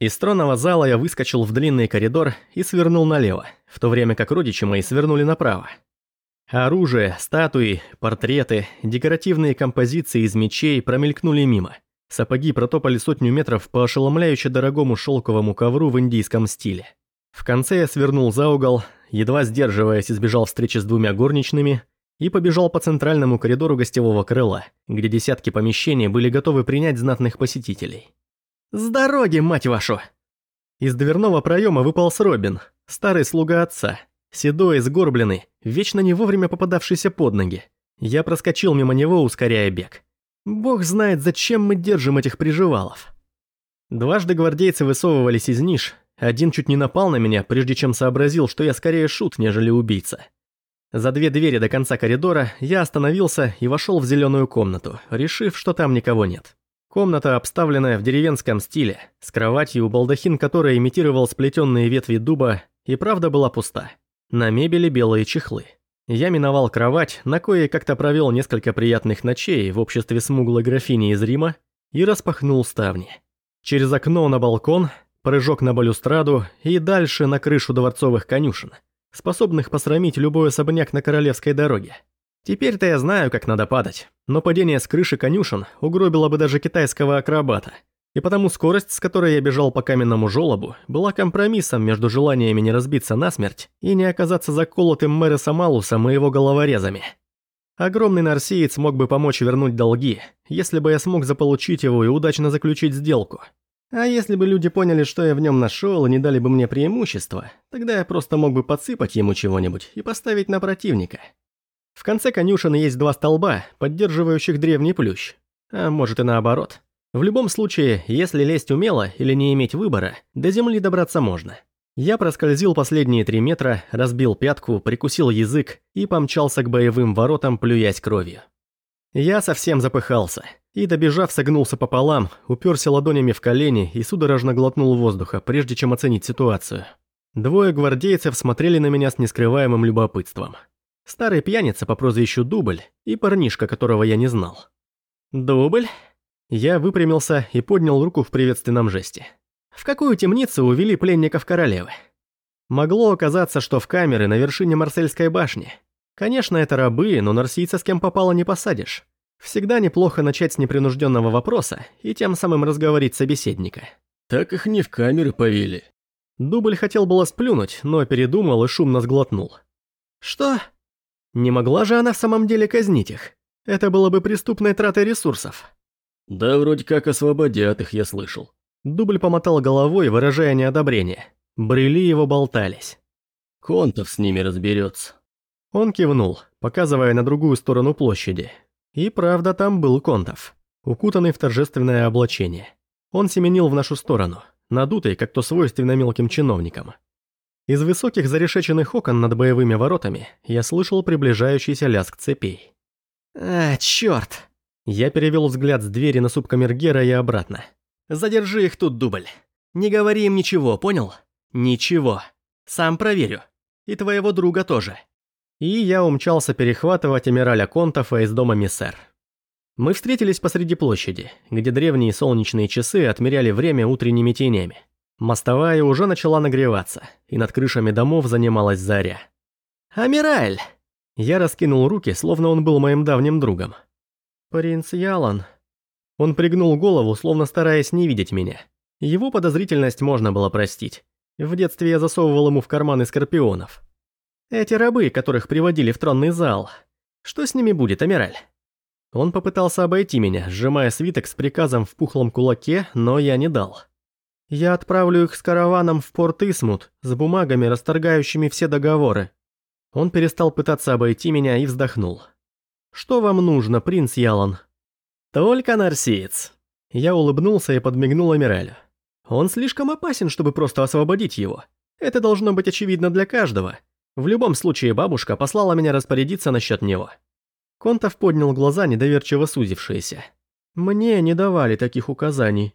Из тронного зала я выскочил в длинный коридор и свернул налево, в то время как родичи мои свернули направо. Оружие, статуи, портреты, декоративные композиции из мечей промелькнули мимо. Сапоги протопали сотню метров по ошеломляюще дорогому шелковому ковру в индийском стиле. В конце я свернул за угол, едва сдерживаясь, избежал встречи с двумя горничными и побежал по центральному коридору гостевого крыла, где десятки помещений были готовы принять знатных посетителей. «С дороги, мать вашу!» Из дверного проема выполз Робин, старый слуга отца, седой, сгорбленный, вечно не вовремя попадавшийся под ноги. Я проскочил мимо него, ускоряя бег. Бог знает, зачем мы держим этих приживалов. Дважды гвардейцы высовывались из ниш, один чуть не напал на меня, прежде чем сообразил, что я скорее шут, нежели убийца. За две двери до конца коридора я остановился и вошел в зеленую комнату, решив, что там никого нет. Комната, обставленная в деревенском стиле, с кроватью, балдахин которой имитировал сплетенные ветви дуба, и правда была пуста. На мебели белые чехлы. Я миновал кровать, на кое как-то провел несколько приятных ночей в обществе смуглой графини из Рима и распахнул ставни. Через окно на балкон, прыжок на балюстраду и дальше на крышу дворцовых конюшен, способных посрамить любой особняк на королевской дороге. Теперь-то я знаю, как надо падать, но падение с крыши конюшен угробило бы даже китайского акробата – и потому скорость, с которой я бежал по каменному желобу, была компромиссом между желаниями не разбиться насмерть и не оказаться заколотым Мэрисом Малусом и его головорезами. Огромный нарсиец мог бы помочь вернуть долги, если бы я смог заполучить его и удачно заключить сделку. А если бы люди поняли, что я в нем нашел и не дали бы мне преимущество, тогда я просто мог бы подсыпать ему чего-нибудь и поставить на противника. В конце конюшен есть два столба, поддерживающих древний плющ. А может и наоборот. В любом случае, если лезть умело или не иметь выбора, до земли добраться можно. Я проскользил последние три метра, разбил пятку, прикусил язык и помчался к боевым воротам, плюясь кровью. Я совсем запыхался, и, добежав, согнулся пополам, уперся ладонями в колени и судорожно глотнул воздуха, прежде чем оценить ситуацию. Двое гвардейцев смотрели на меня с нескрываемым любопытством. Старый пьяница по прозвищу Дубль и парнишка, которого я не знал. «Дубль?» Я выпрямился и поднял руку в приветственном жесте. В какую темницу увели пленников королевы? Могло оказаться, что в камеры на вершине Марсельской башни. Конечно, это рабы, но нарсийца с кем попало не посадишь. Всегда неплохо начать с непринужденного вопроса и тем самым разговорить собеседника. Так их не в камеры повели. Дубль хотел было сплюнуть, но передумал и шумно сглотнул. Что? Не могла же она в самом деле казнить их? Это было бы преступной тратой ресурсов. «Да вроде как освободят их, я слышал». Дубль помотал головой, выражая неодобрение. Брели его болтались. «Контов с ними разберется». Он кивнул, показывая на другую сторону площади. И правда, там был Контов, укутанный в торжественное облачение. Он семенил в нашу сторону, надутый, как то свойственно мелким чиновникам. Из высоких зарешеченных окон над боевыми воротами я слышал приближающийся лязг цепей. «А, чёрт!» Я перевел взгляд с двери на субкамергера и обратно. «Задержи их тут, дубль. Не говори им ничего, понял? Ничего. Сам проверю. И твоего друга тоже». И я умчался перехватывать Эмираля Контофа из дома Миссер. Мы встретились посреди площади, где древние солнечные часы отмеряли время утренними тенями. Мостовая уже начала нагреваться, и над крышами домов занималась заря. «Амираль!» Я раскинул руки, словно он был моим давним другом. «Принц Ялан». Он пригнул голову, словно стараясь не видеть меня. Его подозрительность можно было простить. В детстве я засовывал ему в карманы скорпионов. Эти рабы, которых приводили в тронный зал. Что с ними будет, Амираль? Он попытался обойти меня, сжимая свиток с приказом в пухлом кулаке, но я не дал. Я отправлю их с караваном в порт Исмут, с бумагами, расторгающими все договоры. Он перестал пытаться обойти меня и вздохнул. «Что вам нужно, принц Ялан?» «Только нарсиец». Я улыбнулся и подмигнул Амиралю. «Он слишком опасен, чтобы просто освободить его. Это должно быть очевидно для каждого. В любом случае бабушка послала меня распорядиться насчет него». Контов поднял глаза, недоверчиво сузившиеся. «Мне не давали таких указаний.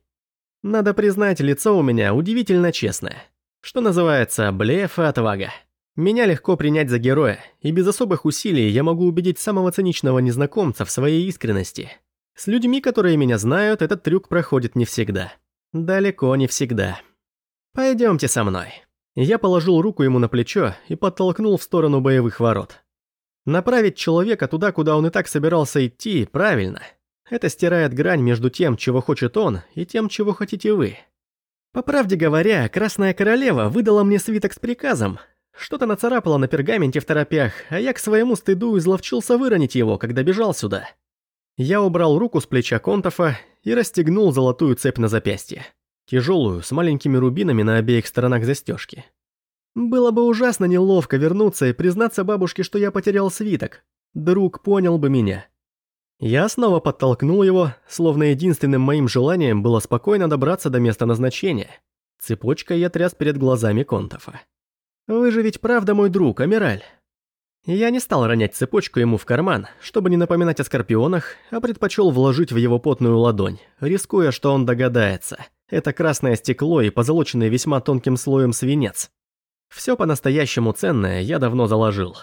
Надо признать, лицо у меня удивительно честное. Что называется, блеф и отвага». Меня легко принять за героя, и без особых усилий я могу убедить самого циничного незнакомца в своей искренности. С людьми, которые меня знают, этот трюк проходит не всегда. Далеко не всегда. Пойдемте со мной. Я положил руку ему на плечо и подтолкнул в сторону боевых ворот. Направить человека туда, куда он и так собирался идти, правильно. Это стирает грань между тем, чего хочет он, и тем, чего хотите вы. По правде говоря, Красная Королева выдала мне свиток с приказом. Что-то нацарапала на пергаменте в торопях, а я к своему стыду изловчился выронить его, когда бежал сюда. Я убрал руку с плеча Контофа и расстегнул золотую цепь на запястье. Тяжелую, с маленькими рубинами на обеих сторонах застежки. Было бы ужасно неловко вернуться и признаться бабушке, что я потерял свиток. Друг понял бы меня. Я снова подтолкнул его, словно единственным моим желанием было спокойно добраться до места назначения. Цепочкой я тряс перед глазами Контофа. «Вы же ведь правда мой друг, Амираль?» Я не стал ронять цепочку ему в карман, чтобы не напоминать о скорпионах, а предпочел вложить в его потную ладонь, рискуя, что он догадается. Это красное стекло и позолоченный весьма тонким слоем свинец. Все по-настоящему ценное я давно заложил.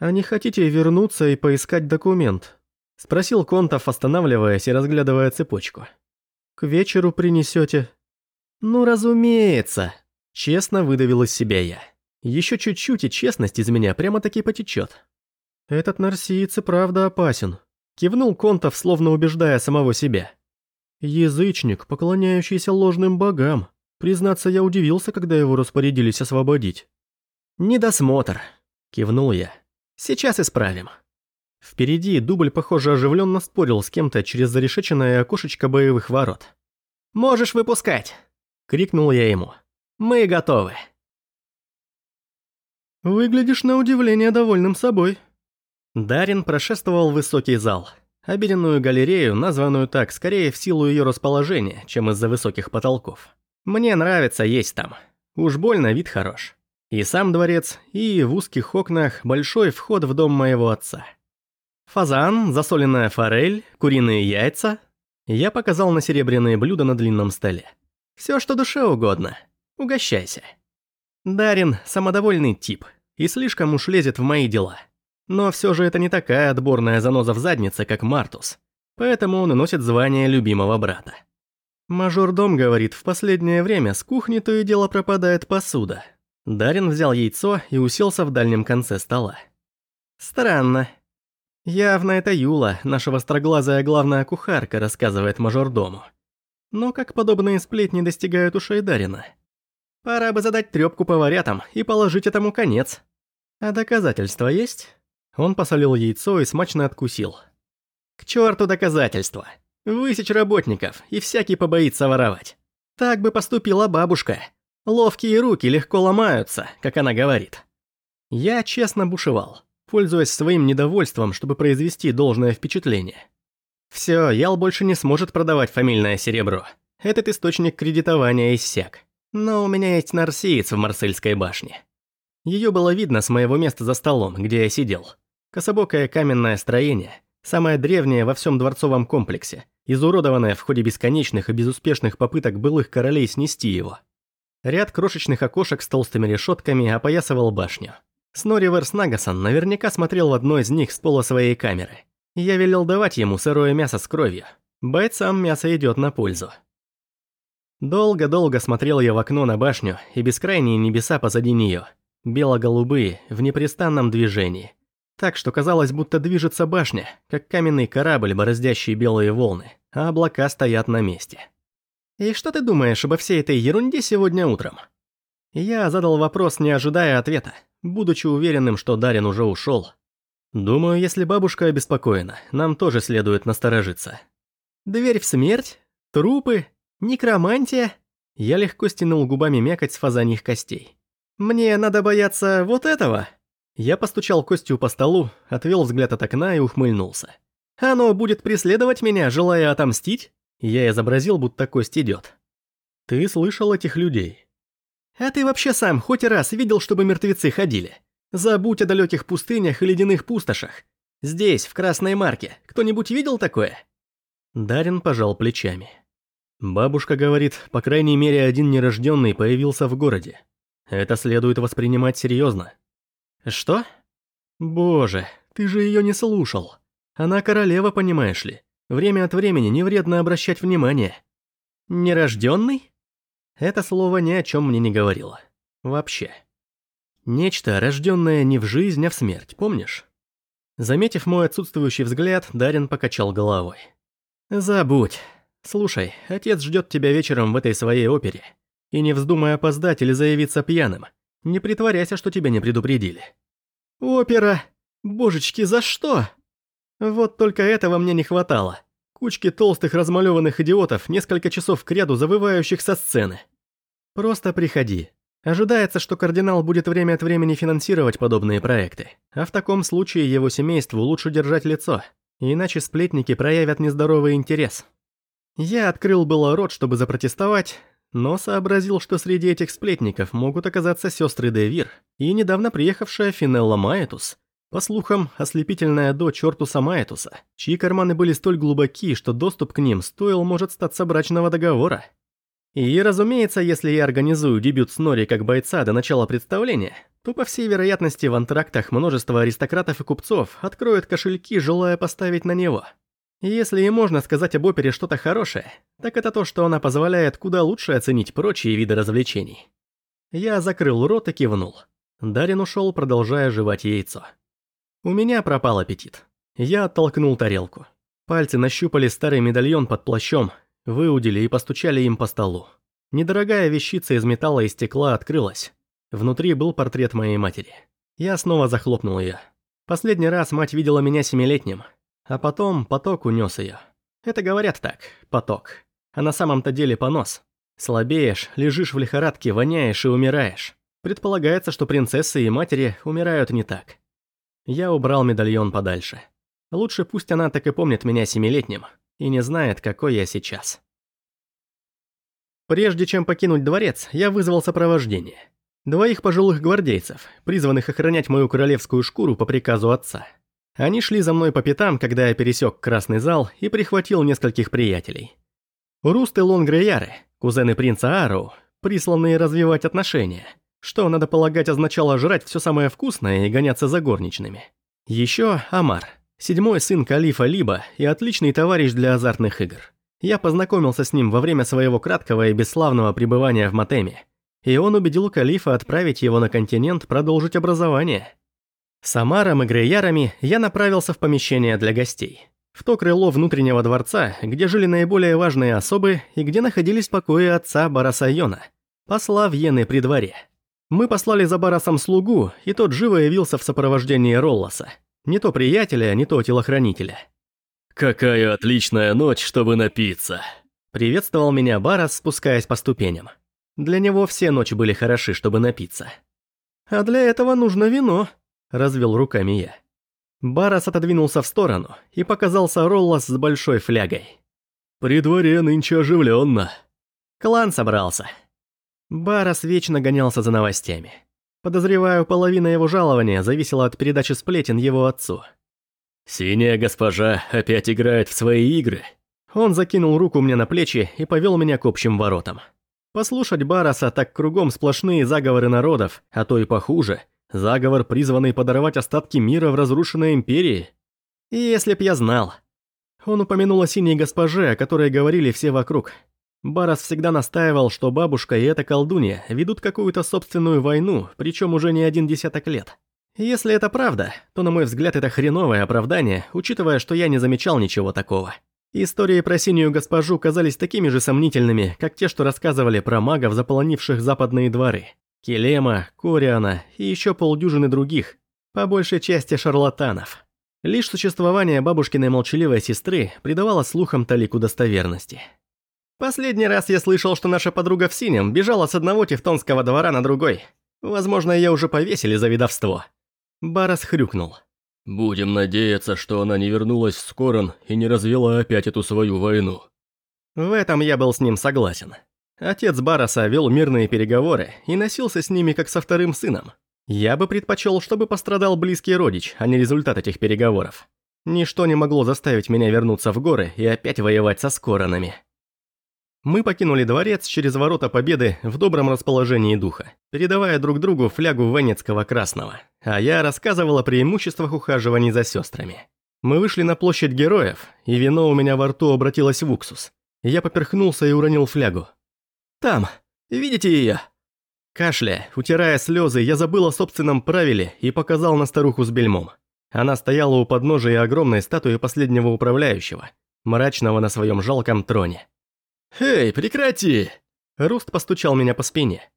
«А не хотите вернуться и поискать документ?» Спросил Контов, останавливаясь и разглядывая цепочку. «К вечеру принесете?» «Ну, разумеется!» Честно выдавил из себя я. Еще чуть-чуть, и честность из меня прямо-таки потечет. «Этот нарсиец и правда опасен», — кивнул Контов, словно убеждая самого себя. «Язычник, поклоняющийся ложным богам. Признаться, я удивился, когда его распорядились освободить». «Недосмотр», — кивнул я. «Сейчас исправим». Впереди дубль, похоже, оживленно спорил с кем-то через зарешеченное окошечко боевых ворот. «Можешь выпускать!» — крикнул я ему. «Мы готовы!» «Выглядишь на удивление довольным собой». Дарин прошествовал в высокий зал. Обеденную галерею, названную так, скорее в силу ее расположения, чем из-за высоких потолков. Мне нравится есть там. Уж больно вид хорош. И сам дворец, и в узких окнах большой вход в дом моего отца. Фазан, засоленная форель, куриные яйца. Я показал на серебряные блюда на длинном столе. Все, что душе угодно. Угощайся. Дарин – самодовольный тип и слишком уж лезет в мои дела. Но все же это не такая отборная заноза в заднице, как Мартус. Поэтому он и носит звание любимого брата. Мажордом говорит, в последнее время с кухни то и дело пропадает посуда. Дарин взял яйцо и уселся в дальнем конце стола. Странно. Явно это Юла, наша востроглазая главная кухарка, рассказывает мажордому. Но как подобные сплетни достигают ушей Дарина – Пора бы задать трёпку поварятам и положить этому конец. А доказательства есть? Он посолил яйцо и смачно откусил. К черту доказательства. Высечь работников, и всякий побоится воровать. Так бы поступила бабушка. Ловкие руки легко ломаются, как она говорит. Я честно бушевал, пользуясь своим недовольством, чтобы произвести должное впечатление. Всё, Ял больше не сможет продавать фамильное серебро. Этот источник кредитования иссяк. Но у меня есть нарсиец в Марсельской башне. Ее было видно с моего места за столом, где я сидел. Кособокое каменное строение, самое древнее во всем дворцовом комплексе, изуродованное в ходе бесконечных и безуспешных попыток былых королей снести его. Ряд крошечных окошек с толстыми решетками опоясывал башню. Снори Верснагасан наверняка смотрел в одно из них с пола своей камеры. Я велел давать ему сырое мясо с кровью. Бойцам мясо идет на пользу. Долго-долго смотрел я в окно на башню и бескрайние небеса позади нее, бело-голубые, в непрестанном движении. Так что казалось, будто движется башня, как каменный корабль, бороздящий белые волны, а облака стоят на месте. «И что ты думаешь обо всей этой ерунде сегодня утром?» Я задал вопрос, не ожидая ответа, будучи уверенным, что Дарин уже ушел. Думаю, если бабушка обеспокоена, нам тоже следует насторожиться. Дверь в смерть? Трупы? Некромантия? Я легко стянул губами мякоть с фазаньих костей. Мне надо бояться вот этого? Я постучал костью по столу, отвел взгляд от окна и ухмыльнулся. Оно будет преследовать меня, желая отомстить? Я изобразил, будто кость идет. Ты слышал этих людей? А ты вообще сам хоть раз видел, чтобы мертвецы ходили? Забудь о далеких пустынях и ледяных пустошах. Здесь, в Красной Марке, кто-нибудь видел такое? Дарин пожал плечами. Бабушка говорит, по крайней мере, один нерожденный появился в городе. Это следует воспринимать серьезно. Что? Боже, ты же ее не слушал. Она королева, понимаешь ли. Время от времени не вредно обращать внимание. Нерожденный? Это слово ни о чем мне не говорило. Вообще. Нечто, рожденное не в жизнь, а в смерть, помнишь? Заметив мой отсутствующий взгляд, Дарин покачал головой. «Забудь. Слушай, отец ждет тебя вечером в этой своей опере. И не вздумай опоздать или заявиться пьяным. Не притворяйся, что тебя не предупредили». «Опера? Божечки, за что?» Вот только этого мне не хватало. Кучки толстых размалеванных идиотов, несколько часов кряду завывающих со сцены. Просто приходи. Ожидается, что кардинал будет время от времени финансировать подобные проекты, а в таком случае его семейству лучше держать лицо, иначе сплетники проявят нездоровый интерес. Я открыл было рот, чтобы запротестовать, но сообразил, что среди этих сплетников могут оказаться сестры Девир и недавно приехавшая Финелла Маэтус, по слухам, ослепительная дочь Ортуса Маэтуса, чьи карманы были столь глубоки, что доступ к ним стоил может статься брачного договора. И, разумеется, если я организую дебют Снори как бойца до начала представления, то, по всей вероятности, в антрактах множество аристократов и купцов откроют кошельки, желая поставить на него. Если и можно сказать об опере что-то хорошее, так это то, что она позволяет куда лучше оценить прочие виды развлечений. Я закрыл рот и кивнул. Дарин ушел, продолжая жевать яйцо. У меня пропал аппетит. Я оттолкнул тарелку. Пальцы нащупали старый медальон под плащом, Выудили и постучали им по столу. Недорогая вещица из металла и стекла открылась. Внутри был портрет моей матери. Я снова захлопнул ее. Последний раз мать видела меня семилетним, а потом поток унес ее. Это говорят так, поток. А на самом-то деле понос. Слабеешь, лежишь в лихорадке, воняешь и умираешь. Предполагается, что принцессы и матери умирают не так. Я убрал медальон подальше. Лучше пусть она так и помнит меня семилетним, и не знает, какой я сейчас. Прежде чем покинуть дворец, я вызвал сопровождение. Двоих пожилых гвардейцев, призванных охранять мою королевскую шкуру по приказу отца. Они шли за мной по пятам, когда я пересек красный зал и прихватил нескольких приятелей. Руст и Лонгреяры, кузены принца Ароу, присланные развивать отношения, что, надо полагать, означало жрать все самое вкусное и гоняться за горничными. Еще Амар – Седьмой сын Калифа Либа и отличный товарищ для азартных игр. Я познакомился с ним во время своего краткого и бесславного пребывания в Матеме, и он убедил Калифа отправить его на континент продолжить образование. С Амаром и Греярами я направился в помещение для гостей. В то крыло внутреннего дворца, где жили наиболее важные особы и где находились покои отца Барасайона, посла Вены при дворе. Мы послали за Барасом слугу, и тот живо явился в сопровождении Ролласа. Не то приятеля, не то телохранителя. «Какая отличная ночь, чтобы напиться!» Приветствовал меня Барас, спускаясь по ступеням. Для него все ночи были хороши, чтобы напиться. «А для этого нужно вино», — развел руками я. Барас отодвинулся в сторону и показался Роллас с большой флягой. «При дворе нынче оживленно. Клан собрался. Барас вечно гонялся за новостями. Подозреваю, половина его жалования зависела от передачи сплетен его отцу. «Синяя госпожа опять играет в свои игры». Он закинул руку мне на плечи и повел меня к общим воротам. Послушать Бараса так кругом сплошные заговоры народов, а то и похуже. Заговор, призванный подорвать остатки мира в разрушенной империи. И если б я знал. Он упомянул о синей госпоже, о которой говорили все вокруг. Барас всегда настаивал, что бабушка и эта колдунья ведут какую-то собственную войну, причем уже не один десяток лет. Если это правда, то, на мой взгляд, это хреновое оправдание, учитывая, что я не замечал ничего такого. Истории про синюю госпожу казались такими же сомнительными, как те, что рассказывали про магов, заполонивших западные дворы. Келема, Кориана и еще полдюжины других, по большей части шарлатанов. Лишь существование бабушкиной молчаливой сестры придавало слухам талику достоверности. Последний раз я слышал, что наша подруга в синем бежала с одного тевтонского двора на другой. Возможно, ее уже повесили за видовство. Барас хрюкнул. «Будем надеяться, что она не вернулась в Скорон и не развела опять эту свою войну». В этом я был с ним согласен. Отец Бараса вел мирные переговоры и носился с ними как со вторым сыном. Я бы предпочел, чтобы пострадал близкий родич, а не результат этих переговоров. Ничто не могло заставить меня вернуться в горы и опять воевать со Скоронами. Мы покинули дворец через ворота Победы в добром расположении духа, передавая друг другу флягу венецкого красного, а я рассказывал о преимуществах ухаживаний за сестрами. Мы вышли на площадь героев, и вино у меня во рту обратилось в уксус. Я поперхнулся и уронил флягу. «Там, Видите ее? Кашля, утирая слезы, я забыл о собственном правиле и показал на старуху с бельмом. Она стояла у подножия огромной статуи последнего управляющего, мрачного на своем жалком троне. «Эй, прекрати!» Руст постучал меня по спине.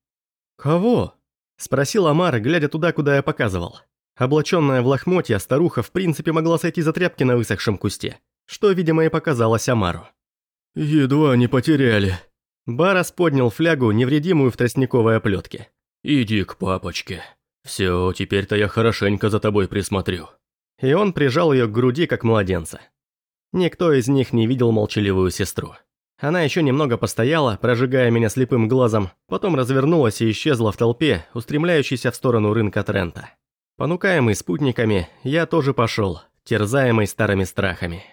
«Кого?» Спросил Амар, глядя туда, куда я показывал. Облаченная в лохмотья, старуха в принципе могла сойти за тряпки на высохшем кусте, что, видимо, и показалось Амару. «Едва не потеряли». Барас поднял флягу, невредимую в тростниковой оплетке. «Иди к папочке. Все, теперь-то я хорошенько за тобой присмотрю». И он прижал ее к груди, как младенца. Никто из них не видел молчаливую сестру. Она еще немного постояла, прожигая меня слепым глазом, потом развернулась и исчезла в толпе, устремляющейся в сторону рынка Трента. Понукаемый спутниками, я тоже пошел, терзаемый старыми страхами.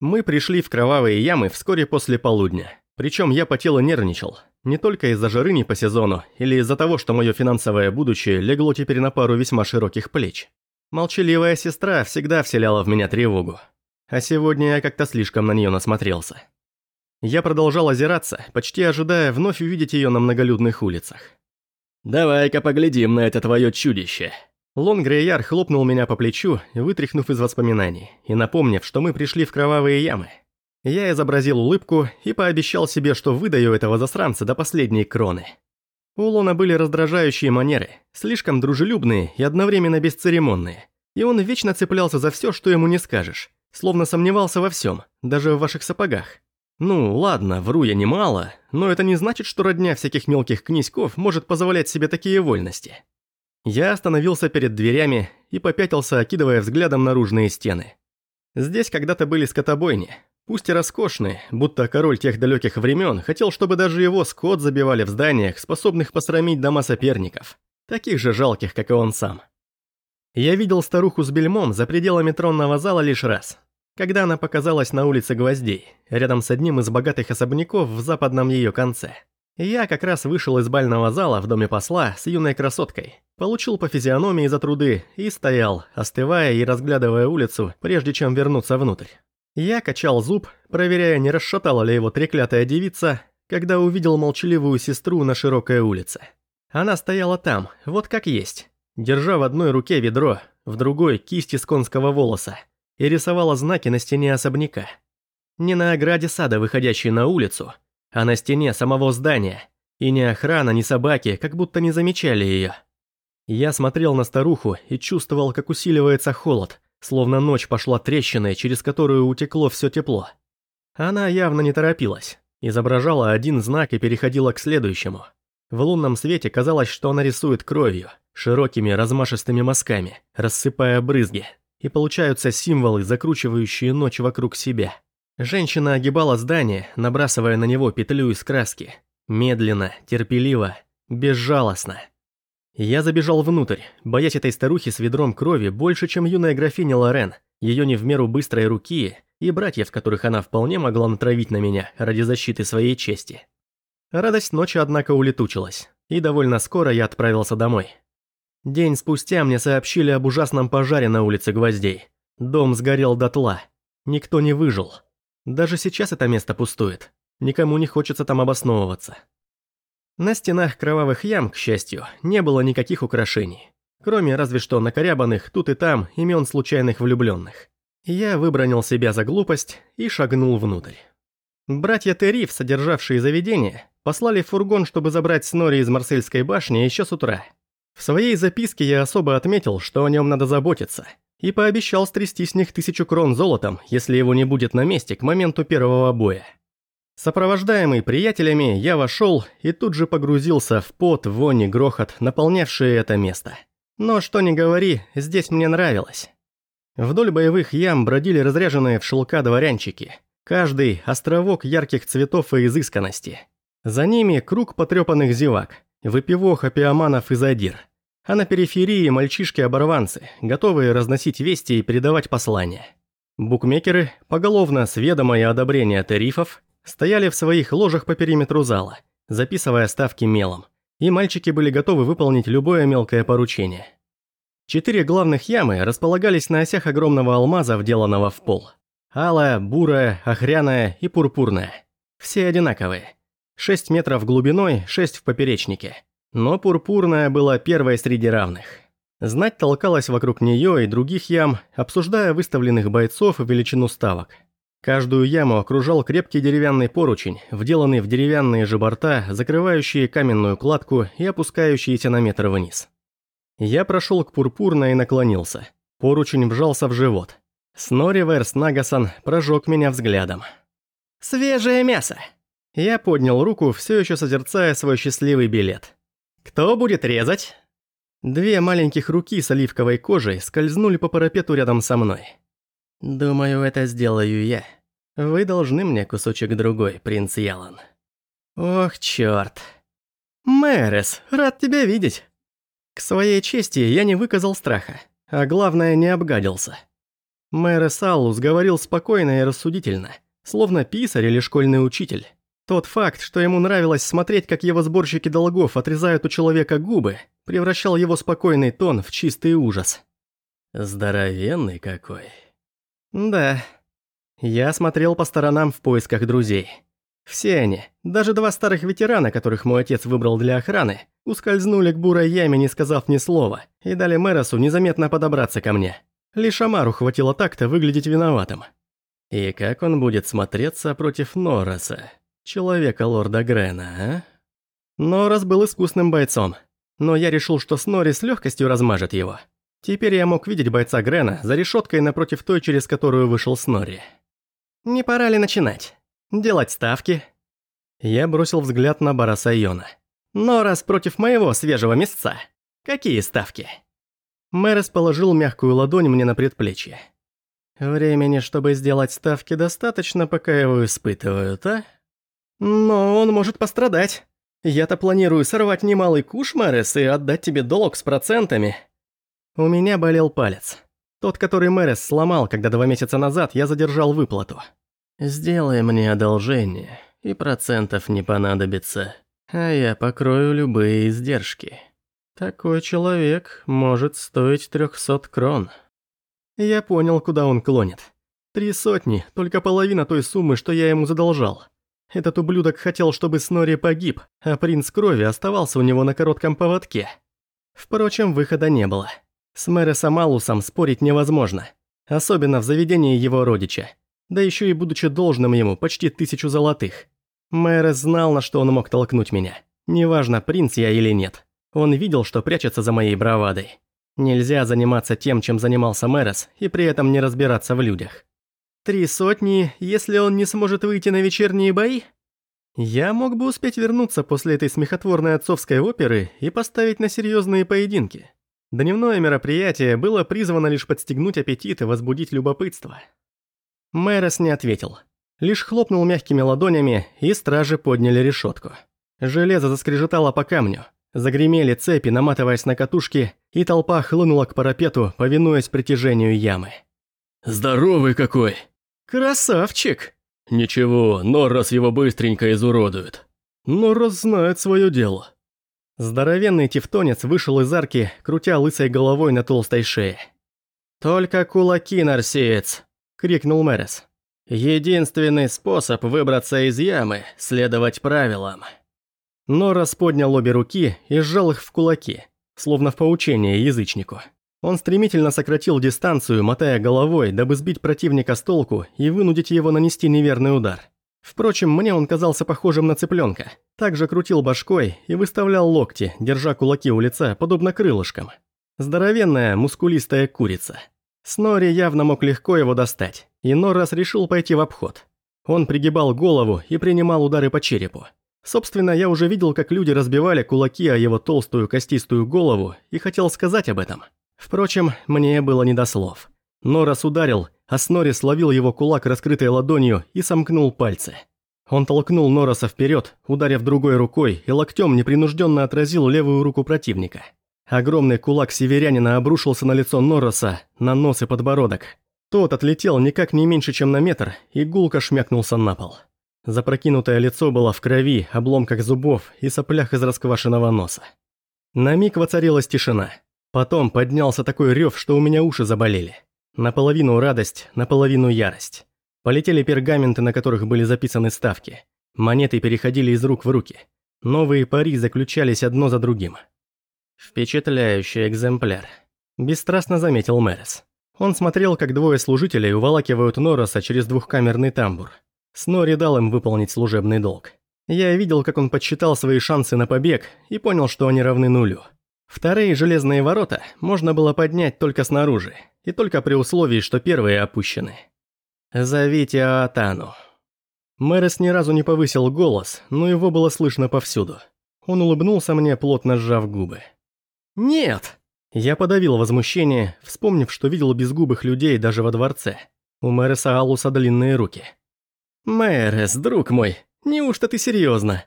Мы пришли в кровавые ямы вскоре после полудня. Причем я по телу нервничал. Не только из-за жары не по сезону, или из-за того, что мое финансовое будущее легло теперь на пару весьма широких плеч. Молчаливая сестра всегда вселяла в меня тревогу. А сегодня я как-то слишком на нее насмотрелся. Я продолжал озираться, почти ожидая вновь увидеть ее на многолюдных улицах. «Давай-ка поглядим на это твое чудище», Лон Грейяр хлопнул меня по плечу, вытряхнув из воспоминаний, и напомнив, что мы пришли в кровавые ямы. Я изобразил улыбку и пообещал себе, что выдаю этого засранца до последней кроны. У Лона были раздражающие манеры, слишком дружелюбные и одновременно бесцеремонные. И он вечно цеплялся за все, что ему не скажешь, словно сомневался во всем, даже в ваших сапогах. Ну, ладно, вру я немало, но это не значит, что родня всяких мелких князьков может позволять себе такие вольности. Я остановился перед дверями и попятился, окидывая взглядом наружные стены. Здесь когда-то были скотобойни, пусть и роскошные, будто король тех далеких времен хотел, чтобы даже его скот забивали в зданиях, способных посрамить дома соперников, таких же жалких, как и он сам. Я видел старуху с бельмом за пределами тронного зала лишь раз, когда она показалась на улице Гвоздей, рядом с одним из богатых особняков в западном ее конце. Я как раз вышел из бального зала в доме посла с юной красоткой, Получил по физиономии за труды и стоял, остывая и разглядывая улицу, прежде чем вернуться внутрь. Я качал зуб, проверяя, не расшатала ли его треклятая девица, когда увидел молчаливую сестру на широкой улице. Она стояла там, вот как есть, держа в одной руке ведро, в другой кисть из конского волоса, и рисовала знаки на стене особняка. Не на ограде сада, выходящей на улицу, а на стене самого здания, и ни охрана, ни собаки как будто не замечали ее. Я смотрел на старуху и чувствовал, как усиливается холод, словно ночь пошла трещиной, через которую утекло все тепло. Она явно не торопилась, изображала один знак и переходила к следующему. В лунном свете казалось, что она рисует кровью, широкими размашистыми мазками, рассыпая брызги, и получаются символы, закручивающие ночь вокруг себя. Женщина огибала здание, набрасывая на него петлю из краски. Медленно, терпеливо, безжалостно. Я забежал внутрь, боясь этой старухи с ведром крови больше, чем юная графиня Лорен, ее не в меру быстрой руки и братьев, которых она вполне могла натравить на меня ради защиты своей чести. Радость ночи, однако, улетучилась, и довольно скоро я отправился домой. День спустя мне сообщили об ужасном пожаре на улице Гвоздей. Дом сгорел дотла. Никто не выжил. Даже сейчас это место пустует. Никому не хочется там обосновываться. На стенах кровавых ям, к счастью, не было никаких украшений. Кроме разве что накорябанных тут и там имен случайных влюбленных. Я выбронил себя за глупость и шагнул внутрь. Братья Терриф, содержавшие заведение, послали фургон, чтобы забрать Снори из Марсельской башни еще с утра. В своей записке я особо отметил, что о нем надо заботиться, и пообещал стрясти с них тысячу крон золотом, если его не будет на месте к моменту первого боя. Сопровождаемый приятелями, я вошел и тут же погрузился в пот, вонь и грохот, наполнявшие это место. Но что ни говори, здесь мне нравилось. Вдоль боевых ям бродили разряженные в шелка дворянчики. Каждый – островок ярких цветов и изысканности. За ними круг потрепанных зевак, выпивох, опиоманов и задир. А на периферии мальчишки-оборванцы, готовые разносить вести и передавать послания. Букмекеры, поголовно с ведома и одобрения тарифов, стояли в своих ложах по периметру зала, записывая ставки мелом, и мальчики были готовы выполнить любое мелкое поручение. Четыре главных ямы располагались на осях огромного алмаза, вделанного в пол. Алая, бурая, охряная и пурпурная. Все одинаковые. 6 метров глубиной, 6 в поперечнике. Но пурпурная была первой среди равных. Знать толкалась вокруг нее и других ям, обсуждая выставленных бойцов и величину ставок. Каждую яму окружал крепкий деревянный поручень, вделанный в деревянные же борта, закрывающие каменную кладку и опускающиеся на метр вниз. Я прошел к пурпурной и наклонился. Поручень вжался в живот. Снори Верс Нагасан прожег меня взглядом. «Свежее мясо!» Я поднял руку, все еще созерцая свой счастливый билет. «Кто будет резать?» Две маленьких руки с оливковой кожей скользнули по парапету рядом со мной. «Думаю, это сделаю я. Вы должны мне кусочек другой, принц Ялан». «Ох, чёрт. Мэрис, рад тебя видеть». К своей чести я не выказал страха, а главное, не обгадился. Мэрис Аллус говорил спокойно и рассудительно, словно писарь или школьный учитель. Тот факт, что ему нравилось смотреть, как его сборщики долгов отрезают у человека губы, превращал его спокойный тон в чистый ужас. Здоровенный какой. Да. Я смотрел по сторонам в поисках друзей. Все они, даже два старых ветерана, которых мой отец выбрал для охраны, ускользнули к бурой яме, не сказав ни слова, и дали Мэросу незаметно подобраться ко мне. Лишь Амару хватило так-то выглядеть виноватым. И как он будет смотреться против Норреса, человека лорда Грена, а? Норрес был искусным бойцом, но я решил, что Снори с легкостью размажет его. Теперь я мог видеть бойца Грена за решеткой напротив той, через которую вышел Снори. Не пора ли начинать? Делать ставки? Я бросил взгляд на Бараса Йона. Но раз против моего свежего мясца, какие ставки? Мэрис положил мягкую ладонь мне на предплечье. Времени, чтобы сделать ставки, достаточно, пока его испытывают, а? Но он может пострадать. Я-то планирую сорвать немалый куш, Мэрис, и отдать тебе долг с процентами. У меня болел палец. Тот, который Мэрис сломал, когда два месяца назад я задержал выплату. Сделай мне одолжение, и процентов не понадобится, а я покрою любые издержки. Такой человек может стоить трехсот крон. Я понял, куда он клонит. Три сотни, только половина той суммы, что я ему задолжал. Этот ублюдок хотел, чтобы Снори погиб, а принц крови оставался у него на коротком поводке. Впрочем, выхода не было. С Мэрисом Алусом спорить невозможно. Особенно в заведении его родича. Да еще и будучи должным ему почти тысячу золотых. Мэрис знал, на что он мог толкнуть меня. Неважно, принц я или нет. Он видел, что прячется за моей бравадой. Нельзя заниматься тем, чем занимался Мэрис, и при этом не разбираться в людях. Три сотни, если он не сможет выйти на вечерние бои? Я мог бы успеть вернуться после этой смехотворной отцовской оперы и поставить на серьезные поединки. Дневное мероприятие было призвано лишь подстегнуть аппетит и возбудить любопытство. Мэрос не ответил. Лишь хлопнул мягкими ладонями, и стражи подняли решетку. Железо заскрежетало по камню. Загремели цепи, наматываясь на катушки, и толпа хлынула к парапету, повинуясь притяжению ямы. «Здоровый какой!» «Красавчик!» «Ничего, Норрос его быстренько изуродует. Норрос знает свое дело». Здоровенный тевтонец вышел из арки, крутя лысой головой на толстой шее. «Только кулаки, нарсеец!» – крикнул Мэрис. «Единственный способ выбраться из ямы – следовать правилам». Норрос поднял обе руки и сжал их в кулаки, словно в поучение язычнику. Он стремительно сократил дистанцию, мотая головой, дабы сбить противника с толку и вынудить его нанести неверный удар. Впрочем, мне он казался похожим на цыпленка. Также крутил башкой и выставлял локти, держа кулаки у лица, подобно крылышкам. Здоровенная, мускулистая курица. Снори явно мог легко его достать, и Норрас решил пойти в обход. Он пригибал голову и принимал удары по черепу. Собственно, я уже видел, как люди разбивали кулаки о его толстую костистую голову и хотел сказать об этом. Впрочем, мне было не до слов. Норрас ударил, а Снори словил его кулак раскрытой ладонью и сомкнул пальцы. Он толкнул Нороса вперед, ударив другой рукой, и локтем непринужденно отразил левую руку противника. Огромный кулак северянина обрушился на лицо Нороса, на нос и подбородок. Тот отлетел никак не меньше, чем на метр, и гулко шмякнулся на пол. Запрокинутое лицо было в крови, обломках зубов и соплях из расквашенного носа. На миг воцарилась тишина. Потом поднялся такой рев, что у меня уши заболели. Наполовину радость, наполовину ярость. Полетели пергаменты, на которых были записаны ставки. Монеты переходили из рук в руки. Новые пари заключались одно за другим. «Впечатляющий экземпляр», – бесстрастно заметил Мэрис. Он смотрел, как двое служителей уволакивают Нороса через двухкамерный тамбур. Снори дал им выполнить служебный долг. Я видел, как он подсчитал свои шансы на побег и понял, что они равны нулю. Вторые железные ворота можно было поднять только снаружи, и только при условии, что первые опущены. «Зовите Аатану». Мэрис ни разу не повысил голос, но его было слышно повсюду. Он улыбнулся мне, плотно сжав губы. «Нет!» Я подавил возмущение, вспомнив, что видел безгубых людей даже во дворце. У Мэреса Алуса длинные руки. «Мэрес, друг мой, неужто ты серьезно?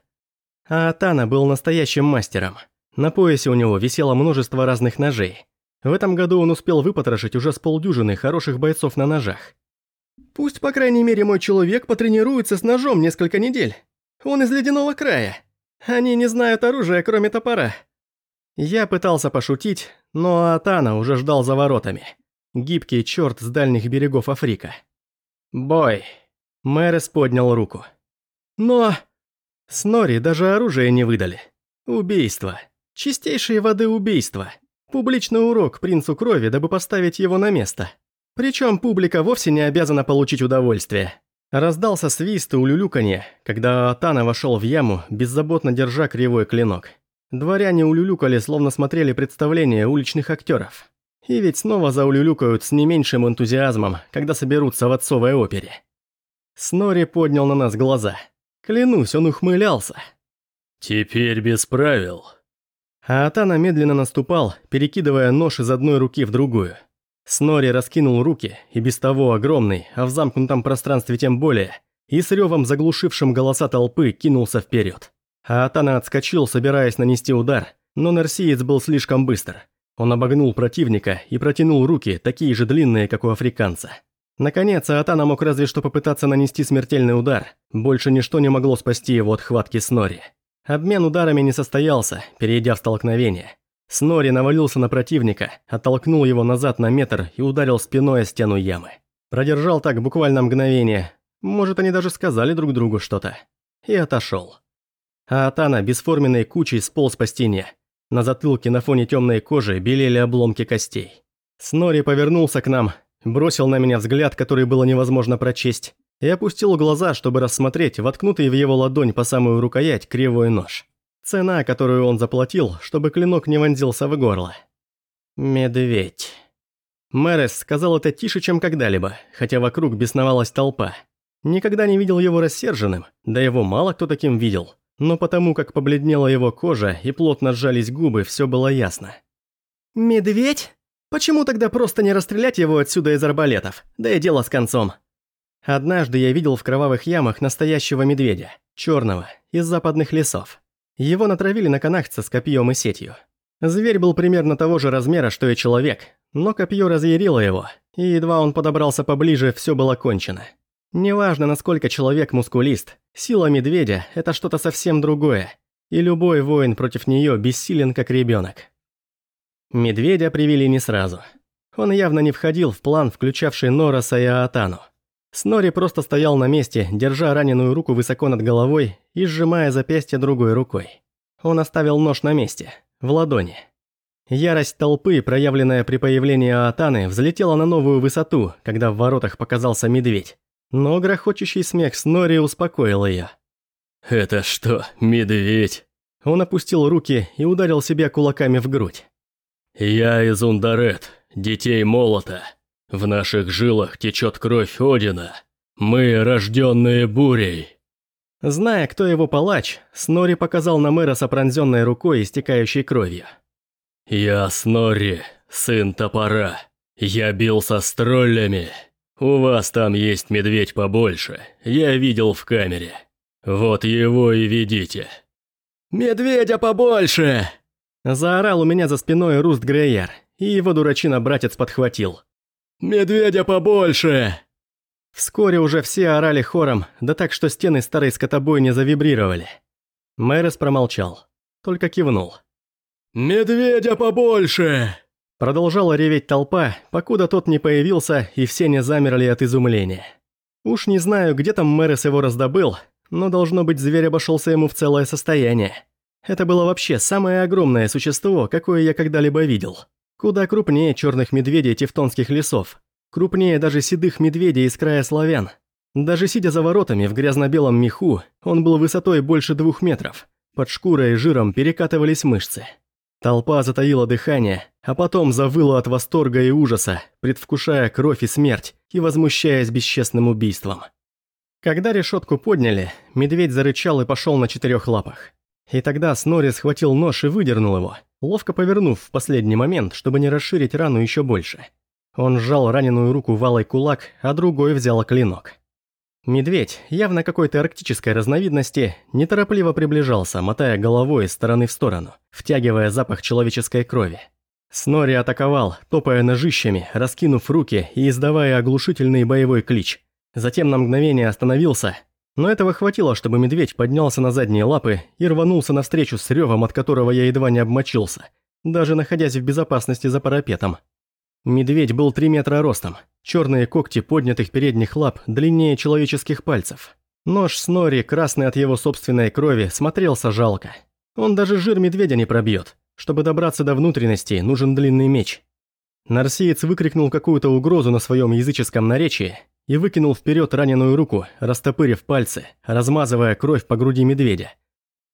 А Атана был настоящим мастером. На поясе у него висело множество разных ножей. В этом году он успел выпотрошить уже с полдюжины хороших бойцов на ножах. Пусть, по крайней мере, мой человек потренируется с ножом несколько недель. Он из ледяного края. Они не знают оружия, кроме топора. Я пытался пошутить, но Атана уже ждал за воротами. Гибкий черт с дальних берегов Африка. «Бой!» Мэрис поднял руку. «Но...» Снори даже оружие не выдали. Убийство. Чистейшие воды убийства. Публичный урок принцу крови, дабы поставить его на место. Причем публика вовсе не обязана получить удовольствие. Раздался свист и улюлюканье, когда Атана вошел в яму, беззаботно держа кривой клинок. Дворяне улюлюкали, словно смотрели представление уличных актеров. И ведь снова заулюлюкают с не меньшим энтузиазмом, когда соберутся в отцовой опере. Снори поднял на нас глаза. Клянусь, он ухмылялся. «Теперь без правил». А Атана медленно наступал, перекидывая нож из одной руки в другую. Снори раскинул руки, и без того огромный, а в замкнутом пространстве тем более, и с ревом заглушившим голоса толпы кинулся вперед. А Атана отскочил, собираясь нанести удар, но Нерсиец был слишком быстр. Он обогнул противника и протянул руки, такие же длинные, как у африканца. Наконец, Атана мог разве что попытаться нанести смертельный удар, больше ничто не могло спасти его от хватки Снори. Обмен ударами не состоялся, перейдя в столкновение. Снори навалился на противника, оттолкнул его назад на метр и ударил спиной о стену ямы. Продержал так буквально мгновение, может, они даже сказали друг другу что-то. И отошел. А Атана бесформенной кучей сполз по стене. На затылке на фоне темной кожи белели обломки костей. Снори повернулся к нам, бросил на меня взгляд, который было невозможно прочесть, и опустил глаза, чтобы рассмотреть воткнутый в его ладонь по самую рукоять кривой нож. Цена, которую он заплатил, чтобы клинок не вонзился в горло. «Медведь». Мэрес сказал это тише, чем когда-либо, хотя вокруг бесновалась толпа. Никогда не видел его рассерженным, да его мало кто таким видел но потому как побледнела его кожа и плотно сжались губы, все было ясно. «Медведь? Почему тогда просто не расстрелять его отсюда из арбалетов? Да и дело с концом». Однажды я видел в кровавых ямах настоящего медведя, черного, из западных лесов. Его натравили на канахца с копьем и сетью. Зверь был примерно того же размера, что и человек, но копье разъярило его, и едва он подобрался поближе, все было кончено. Неважно, насколько человек мускулист, сила медведя – это что-то совсем другое, и любой воин против нее бессилен, как ребенок. Медведя привели не сразу. Он явно не входил в план, включавший Нороса и Аатану. Снори просто стоял на месте, держа раненую руку высоко над головой и сжимая запястье другой рукой. Он оставил нож на месте, в ладони. Ярость толпы, проявленная при появлении Аатаны, взлетела на новую высоту, когда в воротах показался медведь. Но грохочущий смех Снори успокоил ее. «Это что, медведь?» Он опустил руки и ударил себя кулаками в грудь. «Я из Ундарет, детей Молота. В наших жилах течет кровь Одина. Мы, рожденные бурей». Зная, кто его палач, Снори показал на мэра с опронзенной рукой, истекающей кровью. «Я Снори, сын топора. Я бился с троллями. «У вас там есть медведь побольше, я видел в камере. Вот его и ведите». «Медведя побольше!» Заорал у меня за спиной Руст Грейер, и его дурачина-братец подхватил. «Медведя побольше!» Вскоре уже все орали хором, да так, что стены старой скотобойни завибрировали. Мэрис промолчал, только кивнул. «Медведя побольше!» Продолжала реветь толпа, покуда тот не появился, и все не замерли от изумления. Уж не знаю, где там Мэрис его раздобыл, но должно быть зверь обошелся ему в целое состояние. Это было вообще самое огромное существо, какое я когда-либо видел. Куда крупнее черных медведей тевтонских лесов. Крупнее даже седых медведей из края славян. Даже сидя за воротами в грязно-белом меху, он был высотой больше двух метров. Под шкурой и жиром перекатывались мышцы. Толпа затаила дыхание, а потом завыла от восторга и ужаса, предвкушая кровь и смерть и возмущаясь бесчестным убийством. Когда решетку подняли, медведь зарычал и пошел на четырех лапах. И тогда Снори схватил нож и выдернул его, ловко повернув в последний момент, чтобы не расширить рану еще больше. Он сжал раненую руку валой кулак, а другой взял клинок. Медведь, явно какой-то арктической разновидности, неторопливо приближался, мотая головой из стороны в сторону, втягивая запах человеческой крови. Снори атаковал, топая ножищами, раскинув руки и издавая оглушительный боевой клич. Затем на мгновение остановился, но этого хватило, чтобы медведь поднялся на задние лапы и рванулся навстречу с ревом, от которого я едва не обмочился, даже находясь в безопасности за парапетом. Медведь был 3 метра ростом, черные когти поднятых передних лап длиннее человеческих пальцев. Нож Снори, красный от его собственной крови, смотрелся жалко. Он даже жир медведя не пробьет. Чтобы добраться до внутренности, нужен длинный меч. Нарсиец выкрикнул какую-то угрозу на своем языческом наречии, и выкинул вперед раненую руку, растопырив пальцы, размазывая кровь по груди медведя.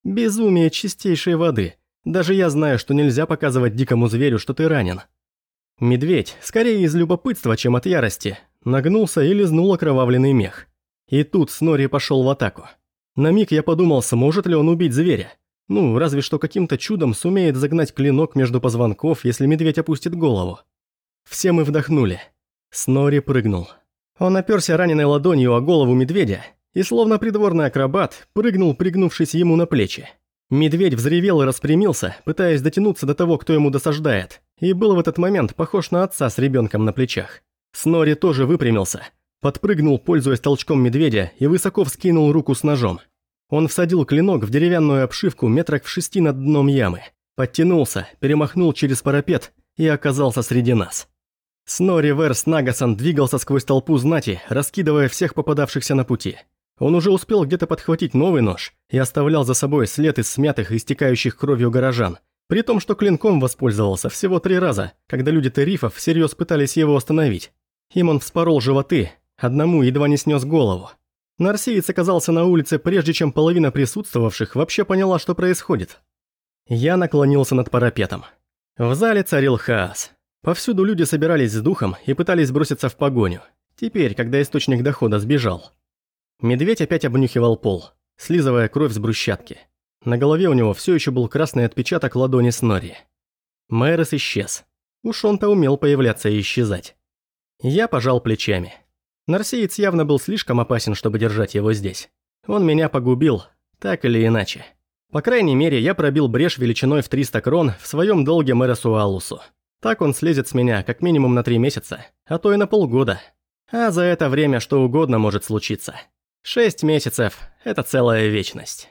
Безумие чистейшей воды. Даже я знаю, что нельзя показывать дикому зверю, что ты ранен. Медведь, скорее из любопытства, чем от ярости, нагнулся и лизнул окровавленный мех. И тут Снори пошел в атаку. На миг я подумал, сможет ли он убить зверя. Ну, разве что каким-то чудом сумеет загнать клинок между позвонков, если медведь опустит голову. Все мы вдохнули. Снори прыгнул. Он оперся раненой ладонью о голову медведя и, словно придворный акробат, прыгнул, пригнувшись ему на плечи. Медведь взревел и распрямился, пытаясь дотянуться до того, кто ему досаждает, и был в этот момент похож на отца с ребенком на плечах. Снори тоже выпрямился, подпрыгнул, пользуясь толчком медведя, и высоко вскинул руку с ножом. Он всадил клинок в деревянную обшивку метрах в шести над дном ямы, подтянулся, перемахнул через парапет и оказался среди нас. Снори Верс Нагасан двигался сквозь толпу знати, раскидывая всех попадавшихся на пути. Он уже успел где-то подхватить новый нож и оставлял за собой след из смятых и истекающих кровью горожан, при том, что клинком воспользовался всего три раза, когда люди Терифов всерьез пытались его остановить. Им он вспорол животы, одному едва не снес голову. Нарсиец оказался на улице, прежде чем половина присутствовавших вообще поняла, что происходит. Я наклонился над парапетом. В зале царил хаос. Повсюду люди собирались с духом и пытались броситься в погоню. Теперь, когда источник дохода сбежал. Медведь опять обнюхивал пол, слизывая кровь с брусчатки. На голове у него все еще был красный отпечаток ладони Снори. Мэрос исчез. Уж он-то умел появляться и исчезать. Я пожал плечами. Нарсеец явно был слишком опасен, чтобы держать его здесь. Он меня погубил, так или иначе. По крайней мере, я пробил брешь величиной в 300 крон в своем долге Мэросу Алусу. Так он слезет с меня как минимум на три месяца, а то и на полгода. А за это время что угодно может случиться. Шесть месяцев – это целая вечность.